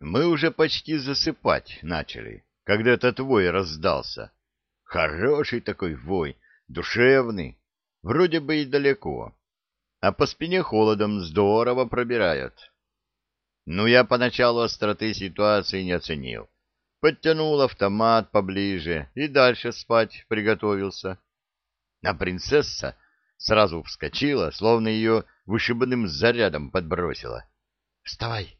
Мы уже почти засыпать начали, когда этот вой раздался. Хороший такой вой, душевный, вроде бы и далеко, а по спине холодом здорово пробирает. Ну, я поначалу остроты ситуации не оценил. Подтянул автомат поближе и дальше спать приготовился. А принцесса сразу вскочила, словно ее вышибанным зарядом подбросила. — Вставай! —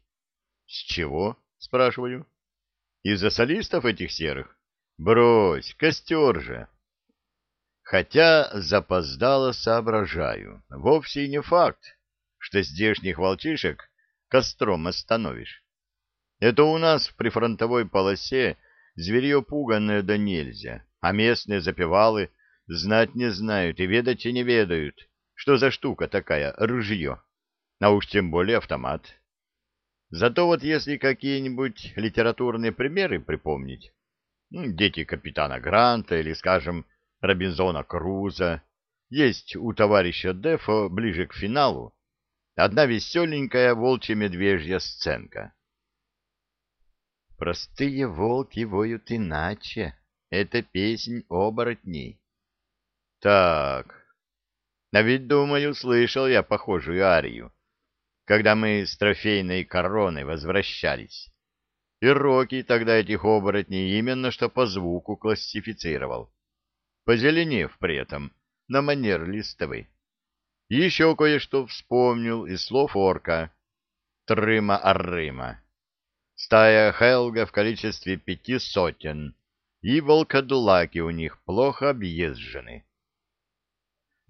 С чего? — спрашиваю. — Из-за солистов этих серых? Брось, костер же! Хотя запоздало соображаю, вовсе не факт, что здешних волчишек костром остановишь. Это у нас в прифронтовой полосе зверье пуганное да нельзя, а местные запевалы знать не знают и ведать и не ведают, что за штука такая ружье, а уж тем более автомат. Зато вот если какие-нибудь литературные примеры припомнить, ну, дети капитана Гранта или, скажем, Робинзона Круза, есть у товарища Дефо ближе к финалу одна веселенькая волчья-медвежья сценка. Простые волки воют иначе. Это песнь оборотней. Так, а ведь, думаю, слышал я похожую арию, когда мы с трофейной короной возвращались. И Рокки тогда этих оборотней именно что по звуку классифицировал, позеленев при этом на манер листовый. Еще кое-что вспомнил из слов орка. Трыма-аррыма. Стая Хелга в количестве пяти сотен, и волкодулаки у них плохо объезжены.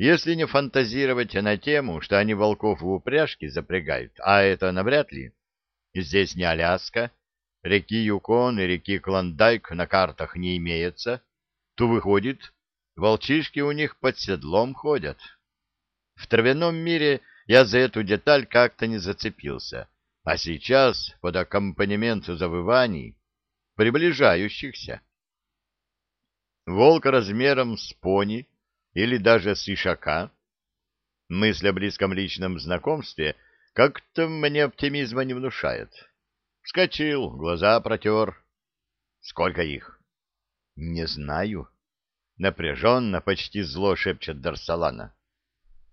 Если не фантазировать на тему, что они волков в упряжке запрягают, а это навряд ли, здесь не Аляска, реки Юкон и реки Клондайк на картах не имеется, то выходит, волчишки у них под седлом ходят. В травяном мире я за эту деталь как-то не зацепился, а сейчас под аккомпанемент завываний, приближающихся. Волк размером с пони или даже с ишака. Мысль о близком личном знакомстве как-то мне оптимизма не внушает. Вскочил, глаза протер. Сколько их? Не знаю. Напряженно, почти зло шепчет Дарсалана.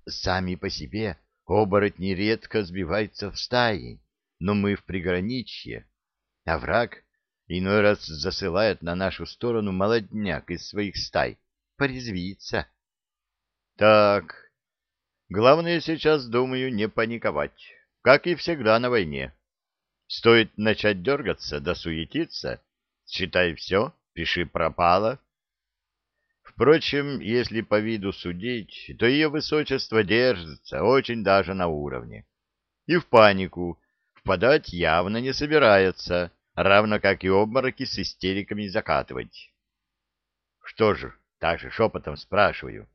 Сами по себе оборотни редко сбиваются в стаи но мы в приграничье, а враг иной раз засылает на нашу сторону молодняк из своих стай порезвиться. Так, главное сейчас, думаю, не паниковать, как и всегда на войне. Стоит начать дергаться да суетиться, считай все, пиши пропало. Впрочем, если по виду судить, то ее высочество держится очень даже на уровне. И в панику впадать явно не собирается, равно как и обмороки с истериками закатывать. Что же, так же шепотом спрашиваю,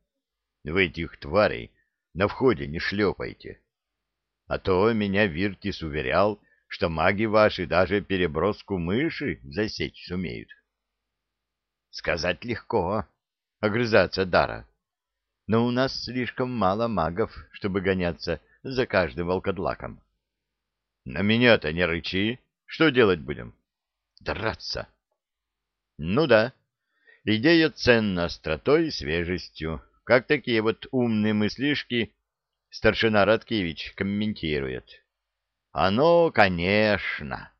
вы этих тварей на входе не шлепайте. А то меня Виртис уверял, что маги ваши даже переброску мыши засечь сумеют. Сказать легко, огрызаться Дара. Но у нас слишком мало магов, чтобы гоняться за каждым волкодлаком. На меня-то не рычи. Что делать будем? Драться. Ну да. Идея ценна остротой и свежестью. Как такие вот умные мыслишки старшина Радкевич комментирует. Оно, конечно.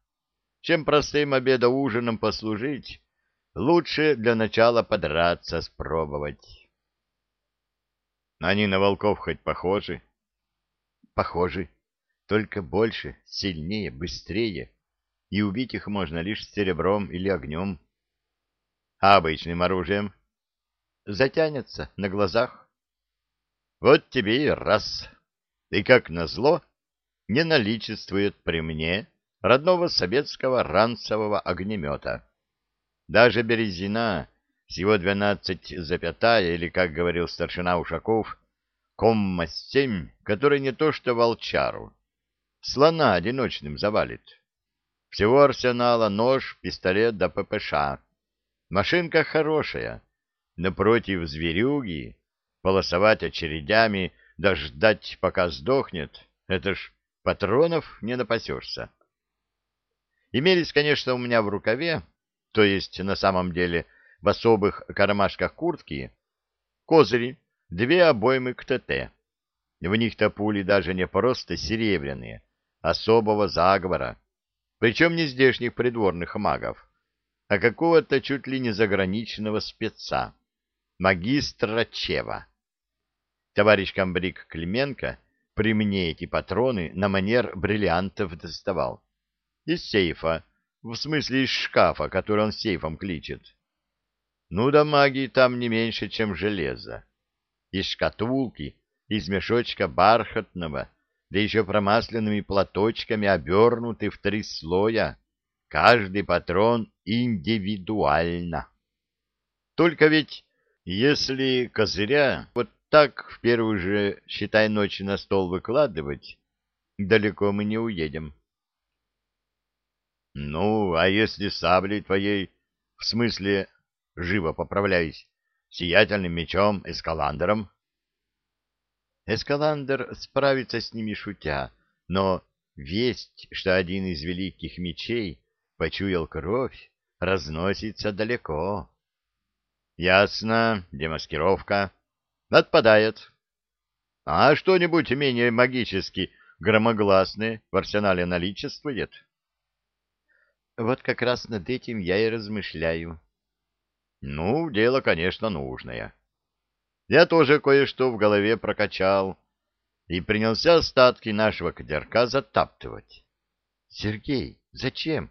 Чем простым обедо-ужином послужить, лучше для начала подраться спробовать. Они на волков хоть похожи? Похожи только больше, сильнее, быстрее, и убить их можно лишь серебром или огнем. А обычным оружием? Затянется на глазах. Вот тебе и раз. И как назло, не наличествует при мне родного советского ранцевого огнемета. Даже Березина с его двенадцать запятая, или, как говорил старшина Ушаков, комма-семь, который не то что волчару, слона одиночным завалит. Всего арсенала нож, пистолет да ППШ. Машинка хорошая, напротив зверюги, полосовать очередями, да ждать, пока сдохнет, это ж патронов не напасешься. Имелись, конечно, у меня в рукаве, то есть на самом деле в особых кармашках куртки, козыри, две обоймы к ТТ. В них-то пули даже не просто серебряные, особого заговора, причем не здешних придворных магов, а какого-то чуть ли не заграничного спеца, магистра Чева. Товарищ комбриг Клименко при мне эти патроны на манер бриллиантов доставал. Из сейфа, в смысле из шкафа, который он сейфом кличет. Ну да магии там не меньше, чем железо. Из шкатулки, из мешочка бархатного, да еще промасленными платочками обернуты в три слоя, каждый патрон индивидуально. Только ведь, если козыря вот так в первую же, считай, ночи на стол выкладывать, далеко мы не уедем. Ну, а если саблей твоей, в смысле, живо поправляюсь, сиятельным мечом, эскаландером? Эскаландер справится с ними шутя, но весть, что один из великих мечей почуял кровь, разносится далеко. Ясно, демаскировка. Отпадает. А что-нибудь менее магически громогласное в арсенале наличествует? Вот как раз над этим я и размышляю. Ну, дело, конечно, нужное. Я тоже кое-что в голове прокачал и принялся остатки нашего катерка затаптывать. Сергей, зачем?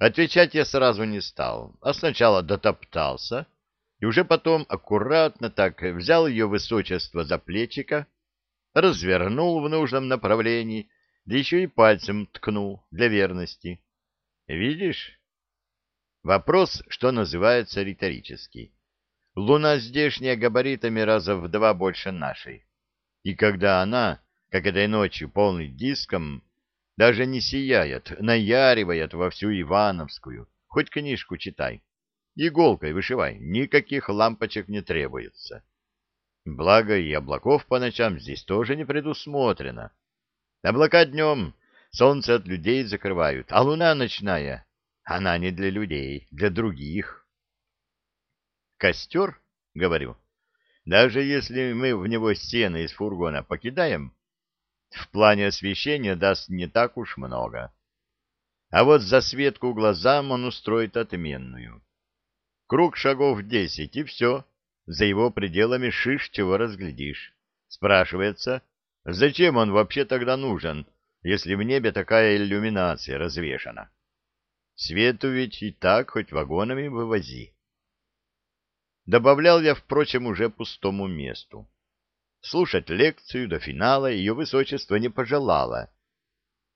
Отвечать я сразу не стал, а сначала дотоптался и уже потом аккуратно так взял ее высочество за плечика, развернул в нужном направлении, да еще и пальцем ткнул для верности. Видишь? Вопрос, что называется, риторический. Луна здешняя габаритами раза в два больше нашей. И когда она, как этой ночью, полный диском, даже не сияет, наяривает во всю Ивановскую, хоть книжку читай. Иголкой вышивай, никаких лампочек не требуется. Благо и облаков по ночам здесь тоже не предусмотрено. Облака днем солнце от людей закрывают, а луна ночная, она не для людей, для других. Костер, говорю, даже если мы в него сено из фургона покидаем, в плане освещения даст не так уж много. А вот засветку глазам он устроит отменную. Круг шагов десять, и все. За его пределами шиш чего разглядишь. Спрашивается, зачем он вообще тогда нужен, если в небе такая иллюминация развешана? Свету ведь и так хоть вагонами вывози. Добавлял я, впрочем, уже пустому месту. Слушать лекцию до финала ее высочество не пожелало.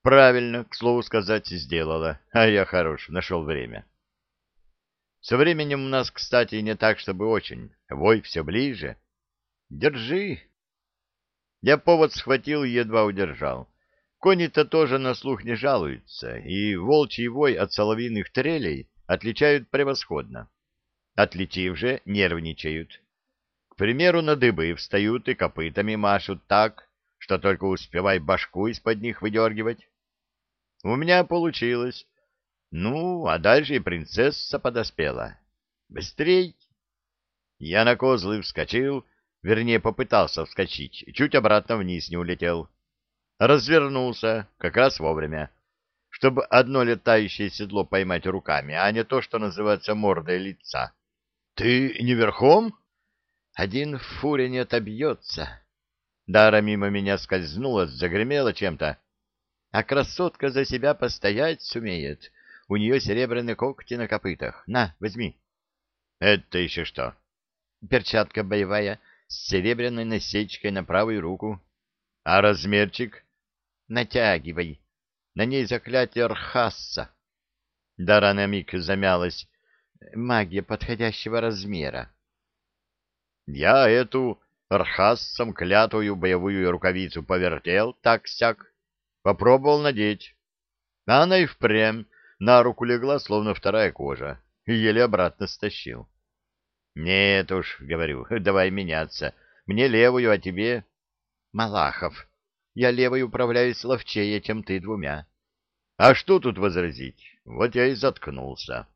Правильно, к слову сказать, сделала, а я хорош, нашел время. Со временем у нас, кстати, не так, чтобы очень. Вой все ближе. Держи. Я повод схватил и едва удержал. Кони-то тоже на слух не жалуются, и волчий вой от соловьиных трелей отличают превосходно. Отличив же, нервничают. К примеру, на дыбы встают и копытами машут так, что только успевай башку из-под них выдергивать. У меня получилось. Ну, а дальше и принцесса подоспела. Быстрей! Я на козлы вскочил, вернее, попытался вскочить, чуть обратно вниз не улетел развернулся как раз вовремя, чтобы одно летающее седло поймать руками, а не то, что называется мордой лица. — Ты не верхом? — Один в фуре не отобьется. Дара мимо меня скользнула, загремела чем-то. А красотка за себя постоять сумеет. У нее серебряные когти на копытах. На, возьми. — Это еще что? — Перчатка боевая с серебряной насечкой на правую руку. — А размерчик? Натягивай. На ней заклятие Архасса. Дара на миг замялась. Магия подходящего размера. Я эту Архассом клятую боевую рукавицу повертел, так-сяк, попробовал надеть. А она и впрямь на руку легла, словно вторая кожа, и еле обратно стащил. Нет уж, говорю, давай меняться. Мне левую, а тебе... Малахов, я левой управляюсь ловчее, чем ты двумя. А что тут возразить? Вот я и заткнулся.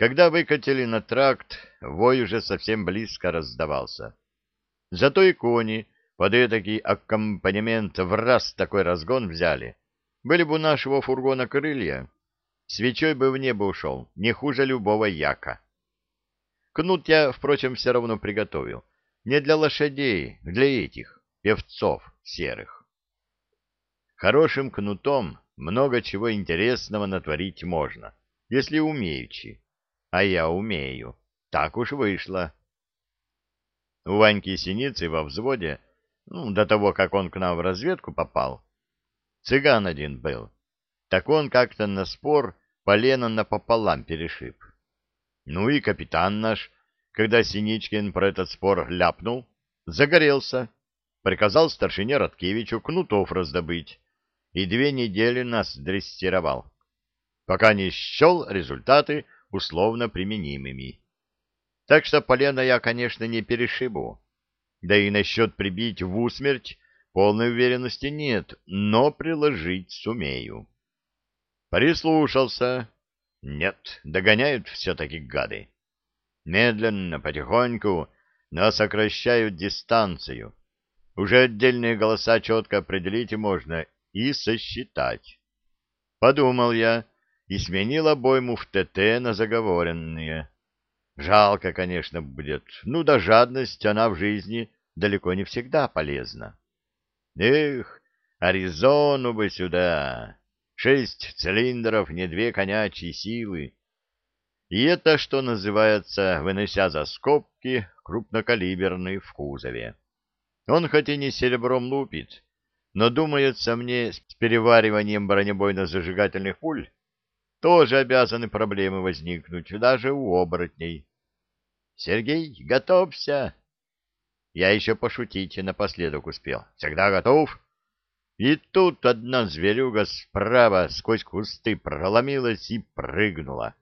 Когда выкатили на тракт, вой уже совсем близко раздавался. Зато и кони под этакий аккомпанемент в раз такой разгон взяли. Были бы у нашего фургона крылья, свечой бы в небо ушел, не хуже любого яка. Кнут я, впрочем, все равно приготовил. Не для лошадей, для этих, певцов серых. Хорошим кнутом много чего интересного натворить можно, если умеючи. А я умею. Так уж вышло. У Ваньки Синицы во взводе, ну, до того, как он к нам в разведку попал, цыган один был. Так он как-то на спор полено напополам перешиб. Ну и капитан наш, когда Синичкин про этот спор ляпнул, загорелся, приказал старшине Роткевичу кнутов раздобыть и две недели нас дрессировал, пока не счел результаты условно применимыми. Так что полено я, конечно, не перешибу. Да и насчет прибить в усмерть полной уверенности нет, но приложить сумею. Прислушался. Нет, догоняют все-таки гады. Медленно, потихоньку, но сокращают дистанцию. Уже отдельные голоса четко определить можно и сосчитать. Подумал я и сменил обойму в ТТ на заговоренные. Жалко, конечно, будет. Ну да жадность, она в жизни далеко не всегда полезна. Эх, Аризону бы сюда! Шесть цилиндров, не две конячьи силы. И это, что называется, вынося за скобки, крупнокалиберный в кузове. Он хоть и не серебром лупит, но, думается мне, с перевариванием бронебойно-зажигательных пуль тоже обязаны проблемы возникнуть, даже у оборотней. Сергей, готовься. Я еще пошутить напоследок успел. Всегда готов. И тут одна зверюга справа сквозь кусты проломилась и прыгнула.